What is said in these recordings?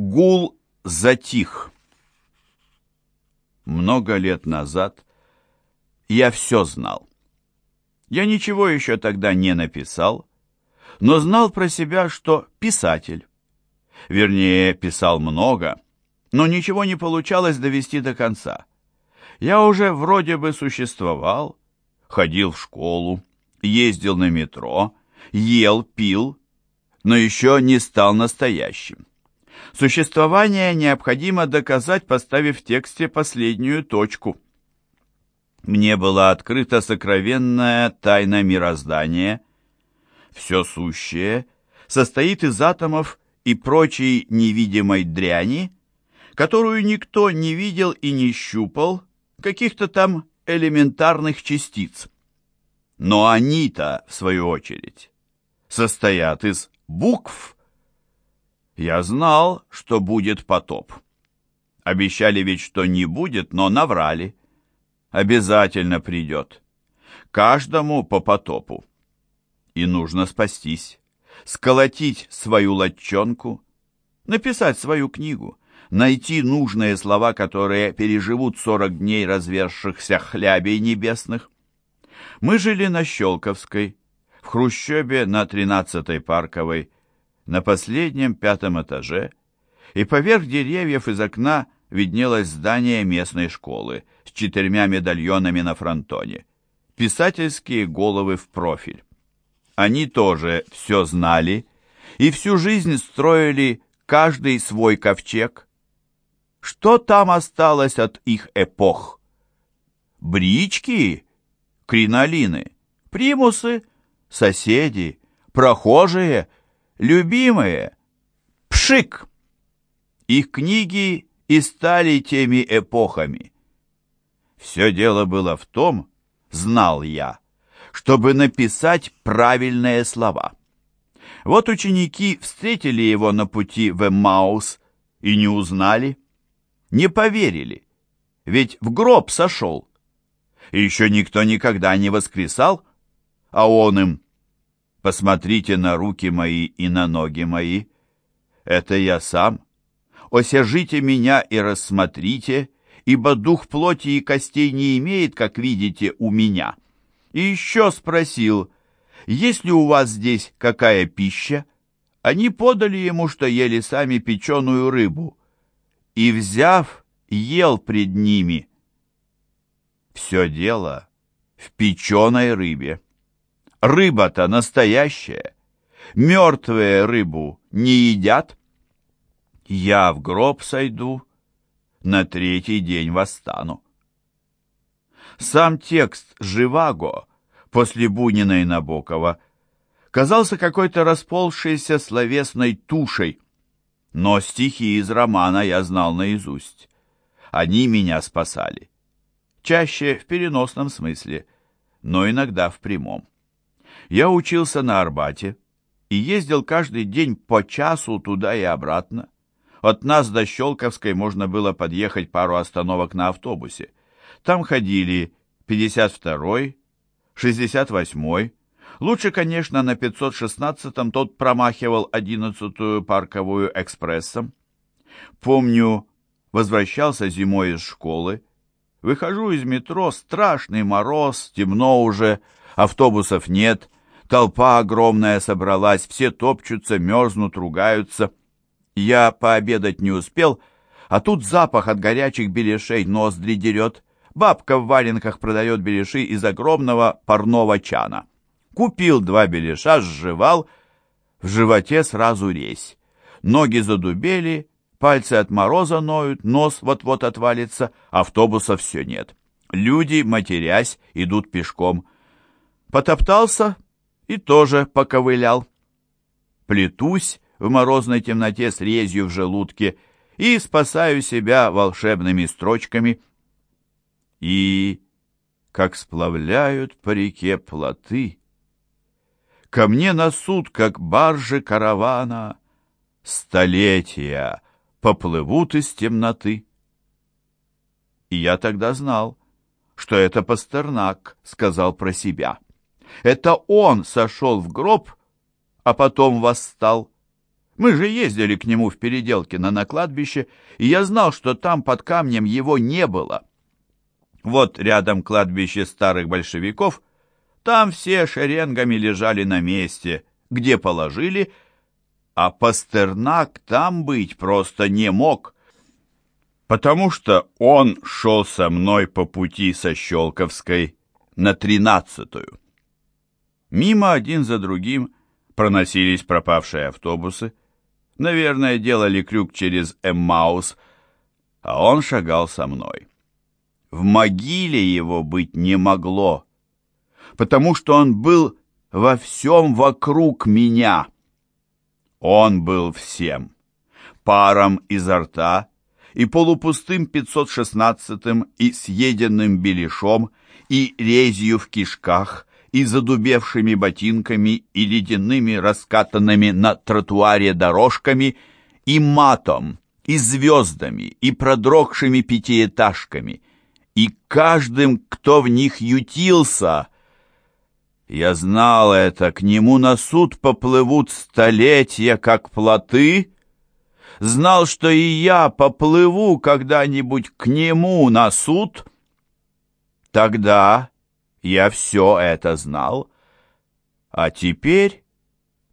Гул затих. Много лет назад я все знал. Я ничего еще тогда не написал, но знал про себя, что писатель. Вернее, писал много, но ничего не получалось довести до конца. Я уже вроде бы существовал, ходил в школу, ездил на метро, ел, пил, но еще не стал настоящим. Существование необходимо доказать, поставив в тексте последнюю точку. Мне была открыта сокровенная тайна мироздания. Все сущее состоит из атомов и прочей невидимой дряни, которую никто не видел и не щупал, каких-то там элементарных частиц. Но они-то, в свою очередь, состоят из букв. Я знал, что будет потоп. Обещали ведь, что не будет, но наврали. Обязательно придет. Каждому по потопу. И нужно спастись, сколотить свою латчонку, написать свою книгу, найти нужные слова, которые переживут сорок дней развершихся хлябей небесных. Мы жили на Щелковской, в Хрущебе на 13-й Парковой, на последнем пятом этаже, и поверх деревьев из окна виднелось здание местной школы с четырьмя медальонами на фронтоне, писательские головы в профиль. Они тоже все знали и всю жизнь строили каждый свой ковчег. Что там осталось от их эпох? Брички? Кринолины? Примусы? Соседи? Прохожие? Любимые? Пшик! Их книги и стали теми эпохами. Все дело было в том, знал я, чтобы написать правильные слова. Вот ученики встретили его на пути в Эммаус и не узнали, не поверили, ведь в гроб сошел. Еще никто никогда не воскресал, а он им «Посмотрите на руки мои и на ноги мои, это я сам» осяжите меня и рассмотрите, ибо дух плоти и костей не имеет, как видите, у меня». И еще спросил, есть ли у вас здесь какая пища? Они подали ему, что ели сами печеную рыбу. И, взяв, ел пред ними. Все дело в печеной рыбе. Рыба-то настоящая. Мертвые рыбу не едят. Я в гроб сойду, на третий день восстану. Сам текст «Живаго» после Бунина и Набокова казался какой-то расползшейся словесной тушей, но стихи из романа я знал наизусть. Они меня спасали. Чаще в переносном смысле, но иногда в прямом. Я учился на Арбате и ездил каждый день по часу туда и обратно. От нас до Щелковской можно было подъехать пару остановок на автобусе. Там ходили 52-й, 68-й. Лучше, конечно, на 516-м тот промахивал 11-ю парковую экспрессом. Помню, возвращался зимой из школы. Выхожу из метро, страшный мороз, темно уже, автобусов нет, толпа огромная собралась, все топчутся, мерзнут, ругаются. Я пообедать не успел, а тут запах от горячих беляшей ноздри дерет. Бабка в валенках продает беляши из огромного парного чана. Купил два беляша, сживал, в животе сразу резь. Ноги задубели, пальцы от мороза ноют, нос вот-вот отвалится, автобуса все нет. Люди, матерясь, идут пешком. Потоптался и тоже поковылял. Плетусь, в морозной темноте с резью в желудке и спасаю себя волшебными строчками. И, как сплавляют по реке плоты, ко мне на суд, как баржи каравана, столетия поплывут из темноты. И я тогда знал, что это Пастернак сказал про себя. Это он сошел в гроб, а потом восстал Мы же ездили к нему в Переделкино на кладбище, и я знал, что там под камнем его не было. Вот рядом кладбище старых большевиков, там все шеренгами лежали на месте, где положили, а Пастернак там быть просто не мог, потому что он шел со мной по пути со Щелковской на тринадцатую. Мимо один за другим проносились пропавшие автобусы, наверное, делали крюк через Эммаус, а он шагал со мной. В могиле его быть не могло, потому что он был во всем вокруг меня. Он был всем, паром изо рта и полупустым 516-м и съеденным беляшом, и резью в кишках, и задубевшими ботинками, и ледяными раскатанными на тротуаре дорожками, и матом, и звездами, и продрогшими пятиэтажками, и каждым, кто в них ютился. Я знал это, к нему на суд поплывут столетия, как плоты, знал, что и я поплыву когда-нибудь к нему на суд. Тогда я все это знал, а теперь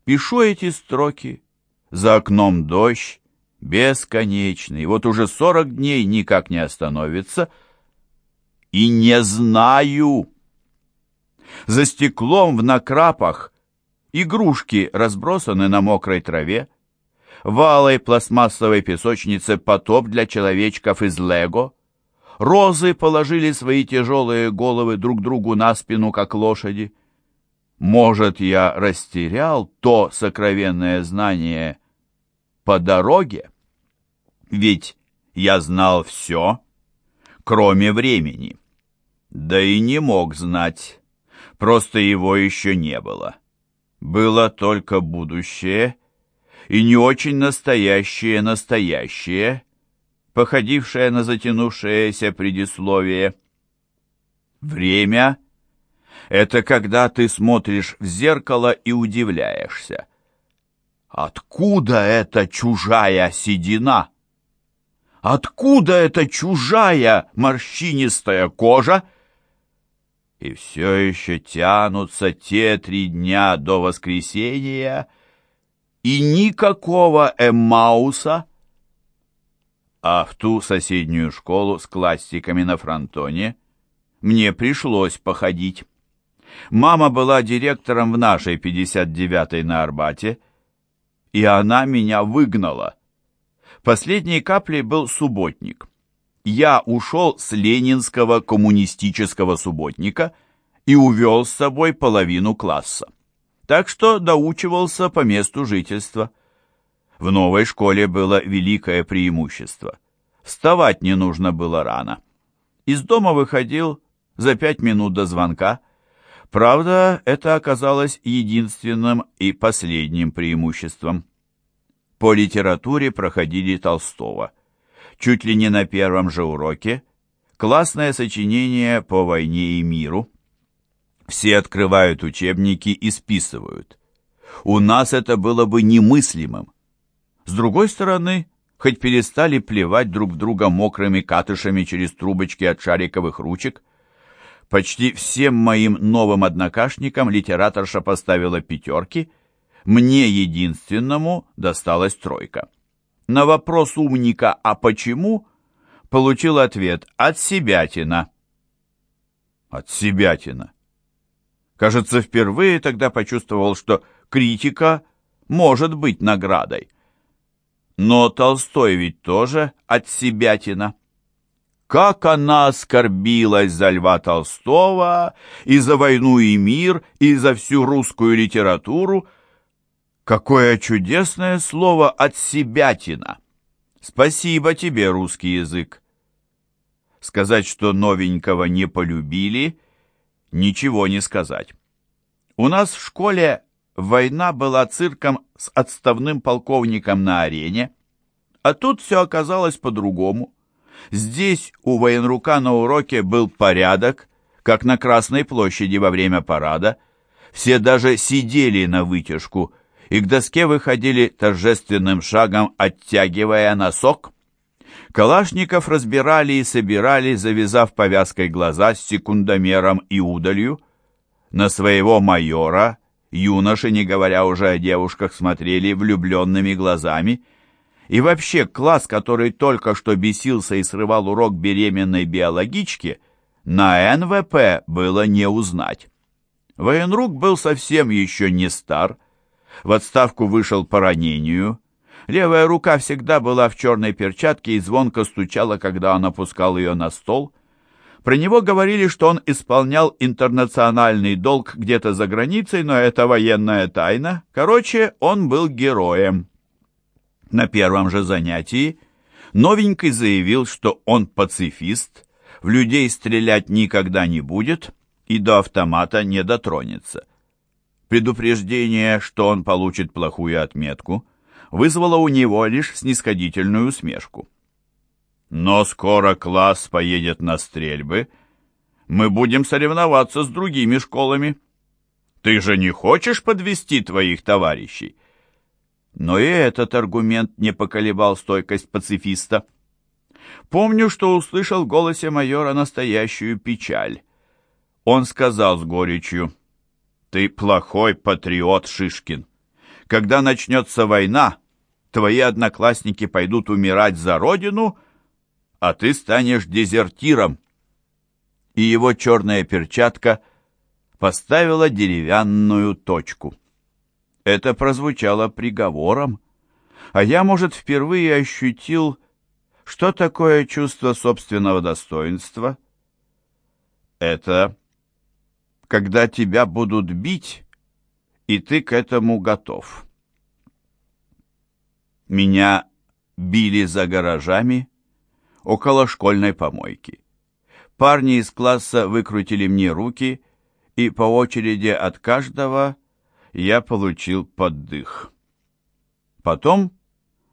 пишу эти строки. За окном дождь, бесконечный, вот уже сорок дней никак не остановится, и не знаю. За стеклом в накрапах игрушки разбросаны на мокрой траве, в алой пластмассовой песочнице потоп для человечков из лего, Розы положили свои тяжелые головы друг другу на спину, как лошади. Может, я растерял то сокровенное знание по дороге? Ведь я знал все, кроме времени. Да и не мог знать, просто его еще не было. Было только будущее и не очень настоящее настоящее, походившее на затянувшееся предисловие. Время — это когда ты смотришь в зеркало и удивляешься. Откуда эта чужая седина? Откуда эта чужая морщинистая кожа? И все еще тянутся те три дня до воскресения, и никакого Эммауса — а в ту соседнюю школу с классиками на фронтоне мне пришлось походить. Мама была директором в нашей 59-й на Арбате, и она меня выгнала. Последней каплей был субботник. Я ушел с ленинского коммунистического субботника и увел с собой половину класса. Так что доучивался по месту жительства. В новой школе было великое преимущество. Вставать не нужно было рано. Из дома выходил за пять минут до звонка. Правда, это оказалось единственным и последним преимуществом. По литературе проходили Толстого. Чуть ли не на первом же уроке классное сочинение по войне и миру. Все открывают учебники и списывают. У нас это было бы немыслимым. С другой стороны, хоть перестали плевать друг друга мокрыми катышами через трубочки от шариковых ручек, почти всем моим новым однокашникам литераторша поставила пятерки, мне единственному досталась тройка. На вопрос умника «А почему?» получил ответ «От себятина». От себятина. Кажется, впервые тогда почувствовал, что критика может быть наградой. Но Толстой ведь тоже от себятина. Как она оскорбилась за Льва Толстого и за войну и мир, и за всю русскую литературу. Какое чудесное слово от себятина! Спасибо тебе, русский язык. Сказать, что новенького не полюбили, ничего не сказать. У нас в школе Война была цирком с отставным полковником на арене, а тут все оказалось по-другому. Здесь у военрука на уроке был порядок, как на Красной площади во время парада. Все даже сидели на вытяжку, и к доске выходили торжественным шагом, оттягивая носок. Калашников разбирали и собирали, завязав повязкой глаза с секундомером и удалью. На своего майора юноши, не говоря уже о девушках, смотрели влюбленными глазами. И вообще класс, который только что бесился и срывал урок беременной биологички, на НВП было не узнать. Военрук был совсем еще не стар, в отставку вышел по ранению. Левая рука всегда была в черной перчатке и звонко стучала, когда он опускал ее на стол. Про него говорили, что он исполнял интернациональный долг где-то за границей, но это военная тайна. Короче, он был героем. На первом же занятии новенький заявил, что он пацифист, в людей стрелять никогда не будет и до автомата не дотронется. Предупреждение, что он получит плохую отметку, вызвало у него лишь снисходительную усмешку. «Но скоро класс поедет на стрельбы. Мы будем соревноваться с другими школами. Ты же не хочешь подвести твоих товарищей?» Но и этот аргумент не поколебал стойкость пацифиста. Помню, что услышал в голосе майора настоящую печаль. Он сказал с горечью, «Ты плохой патриот, Шишкин. Когда начнется война, твои одноклассники пойдут умирать за родину, а ты станешь дезертиром». И его черная перчатка поставила деревянную точку. Это прозвучало приговором, а я, может, впервые ощутил, что такое чувство собственного достоинства. Это когда тебя будут бить, и ты к этому готов. Меня били за гаражами около школьной помойки. Парни из класса выкрутили мне руки, и по очереди от каждого я получил поддых. Потом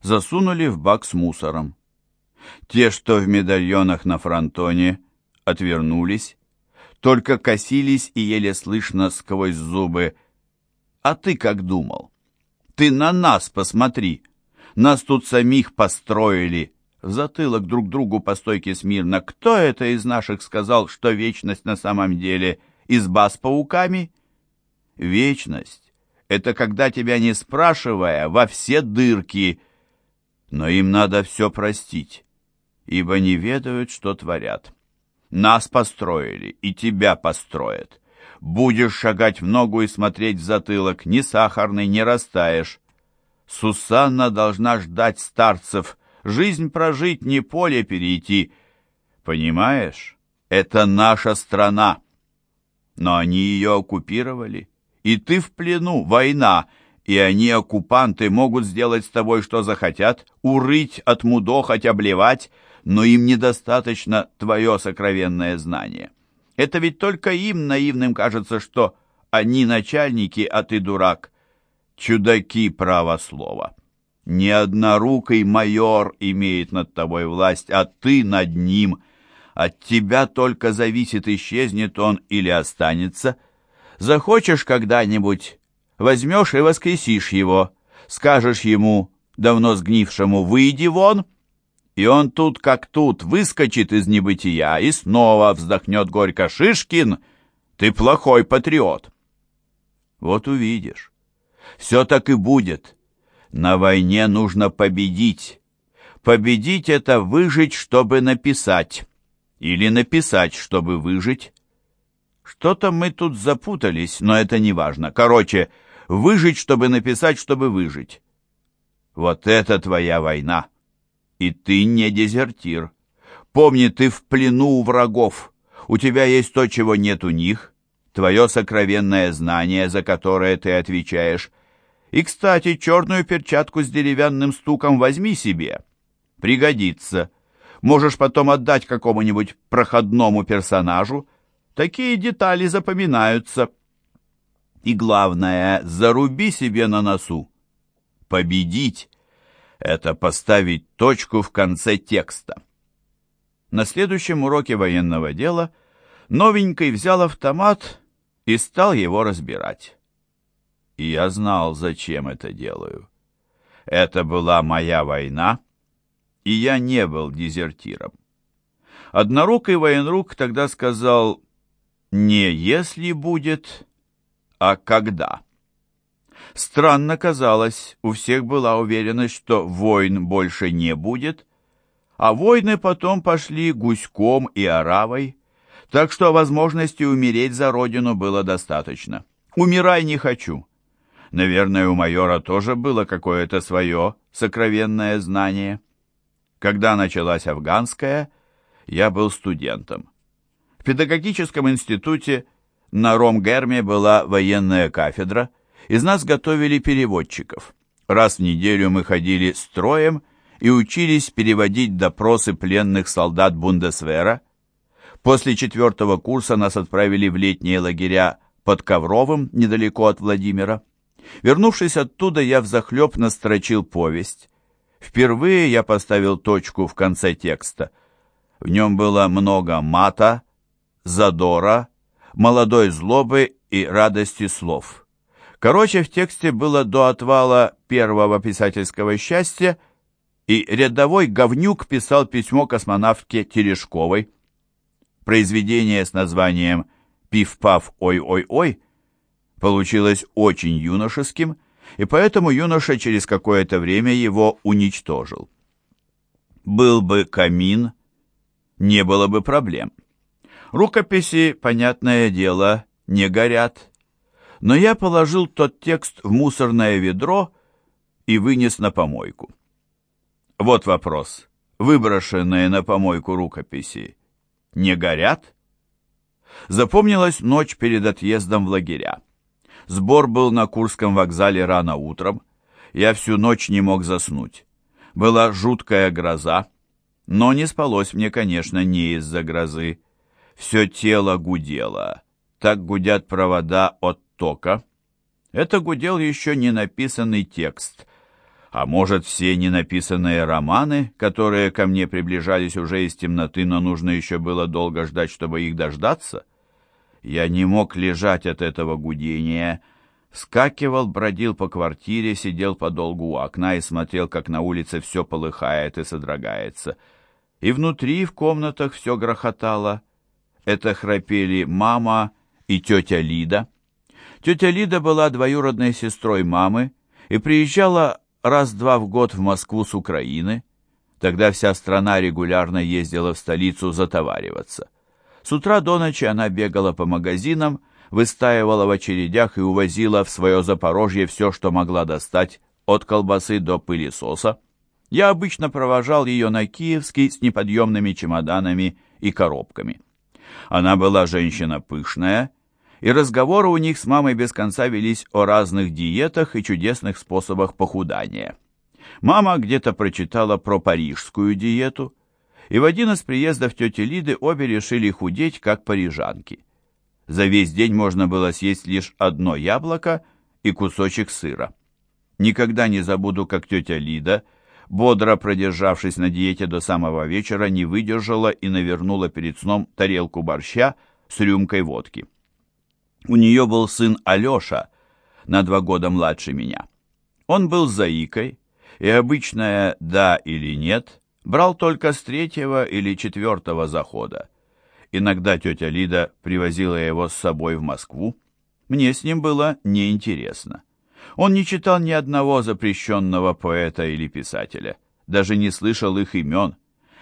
засунули в бак с мусором. Те, что в медальонах на фронтоне, отвернулись, только косились и еле слышно сквозь зубы. «А ты как думал? Ты на нас посмотри! Нас тут самих построили!» В затылок друг другу по стойке смирно. «Кто это из наших сказал, что вечность на самом деле изба с пауками?» «Вечность — это когда тебя, не спрашивая, во все дырки...» Но им надо все простить, ибо не ведают, что творят. Нас построили, и тебя построят. Будешь шагать в ногу и смотреть в затылок, ни сахарный не растаешь. Сусанна должна ждать старцев, жизнь прожить, не поле перейти. Понимаешь, это наша страна. Но они ее оккупировали, и ты в плену, война, и они, оккупанты, могут сделать с тобой, что захотят, урыть, отмудохать, обливать, но им недостаточно твое сокровенное знание. Это ведь только им, наивным, кажется, что они начальники, а ты дурак. Чудаки, право слова. Ни однорукий майор имеет над тобой власть, а ты над ним. От тебя только зависит, исчезнет он или останется. Захочешь когда-нибудь, возьмешь и воскресишь его, скажешь ему, давно сгнившему, «Выйди вон!» и он тут как тут выскочит из небытия и снова вздохнет горько «Шишкин, ты плохой патриот». Вот увидишь. Все так и будет. На войне нужно победить. Победить — это выжить, чтобы написать. Или написать, чтобы выжить. Что-то мы тут запутались, но это не важно. Короче, выжить, чтобы написать, чтобы выжить. Вот это твоя война. И ты не дезертир. Помни, ты в плену у врагов. У тебя есть то, чего нет у них, твое сокровенное знание, за которое ты отвечаешь. И, кстати, черную перчатку с деревянным стуком возьми себе. Пригодится. Можешь потом отдать какому-нибудь проходному персонажу. Такие детали запоминаются. И главное, заруби себе на носу. Победить это поставить точку в конце текста. На следующем уроке военного дела новенький взял автомат и стал его разбирать. И я знал, зачем это делаю. Это была моя война, и я не был дезертиром. Однорукий военрук тогда сказал «не если будет, а когда». Странно казалось, у всех была уверенность, что войн больше не будет, а войны потом пошли гуськом и оравой, так что возможности умереть за родину было достаточно. «Умирай не хочу». Наверное, у майора тоже было какое-то свое сокровенное знание. Когда началась афганская, я был студентом. В педагогическом институте на Ромгерме была военная кафедра, из нас готовили переводчиков. Раз в неделю мы ходили строем и учились переводить допросы пленных солдат Бундесвера. После четвертого курса нас отправили в летние лагеря под Ковровым, недалеко от Владимира. Вернувшись оттуда, я взахлеб настрочил повесть. Впервые я поставил точку в конце текста. В нем было много мата, задора, молодой злобы и радости слов. Короче, в тексте было до отвала первого писательского счастья, и рядовой говнюк писал письмо космонавтке Терешковой. Произведение с названием «Пиф-паф, ой-ой-ой» получилось очень юношеским, и поэтому юноша через какое-то время его уничтожил. Был бы камин, не было бы проблем. Рукописи, понятное дело, не горят. Но я положил тот текст в мусорное ведро и вынес на помойку. Вот вопрос. Выброшенные на помойку рукописи не горят? Запомнилась ночь перед отъездом в лагеря. Сбор был на Курском вокзале рано утром. Я всю ночь не мог заснуть. Была жуткая гроза, но не спалось мне, конечно, не из-за грозы. Все тело гудело. Так гудят провода от тока. Это гудел еще не написанный текст. А может, все ненаписанные романы, которые ко мне приближались уже из темноты, но нужно еще было долго ждать, чтобы их дождаться? Я не мог лежать от этого гудения. Скакивал, бродил по квартире, сидел подолгу у окна и смотрел, как на улице все полыхает и содрогается. И внутри, в комнатах, все грохотало. Это храпели мама и тетя Лида. Тетя Лида была двоюродной сестрой мамы и приезжала раз-два в год в Москву с Украины. Тогда вся страна регулярно ездила в столицу затовариваться. С утра до ночи она бегала по магазинам, выстаивала в очередях и увозила в свое Запорожье все, что могла достать, от колбасы до пылесоса. Я обычно провожал ее на Киевский с неподъемными чемоданами и коробками. Она была женщина пышная, и разговоры у них с мамой без конца велись о разных диетах и чудесных способах похудания. Мама где-то прочитала про парижскую диету, и в один из приездов тети Лиды обе решили худеть, как парижанки. За весь день можно было съесть лишь одно яблоко и кусочек сыра. Никогда не забуду, как тетя Лида, бодро продержавшись на диете до самого вечера, не выдержала и навернула перед сном тарелку борща с рюмкой водки. У нее был сын Алеша, на два года младше меня. Он был заикой, и обычное «да» или «нет» брал только с третьего или четвертого захода. Иногда тетя Лида привозила его с собой в Москву. Мне с ним было неинтересно. Он не читал ни одного запрещенного поэта или писателя, даже не слышал их имен.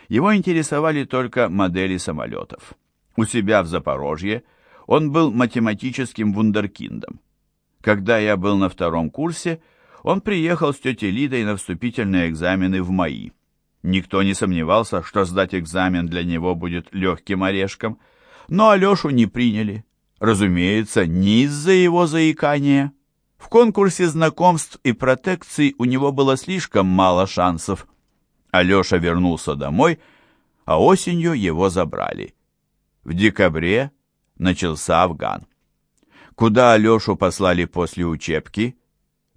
Его интересовали только модели самолетов. У себя в Запорожье он был математическим вундеркиндом. Когда я был на втором курсе, он приехал с тетей Лидой на вступительные экзамены в МАИ. Никто не сомневался, что сдать экзамен для него будет легким орешком, но Алешу не приняли. Разумеется, не из-за его заикания. В конкурсе знакомств и протекций у него было слишком мало шансов. Алеша вернулся домой, а осенью его забрали. В декабре начался Афган. Куда Алешу послали после учебки,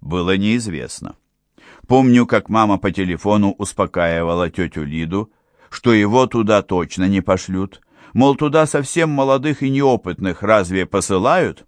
было неизвестно. Помню, как мама по телефону успокаивала тетю Лиду, что его туда точно не пошлют. Мол, туда совсем молодых и неопытных разве посылают?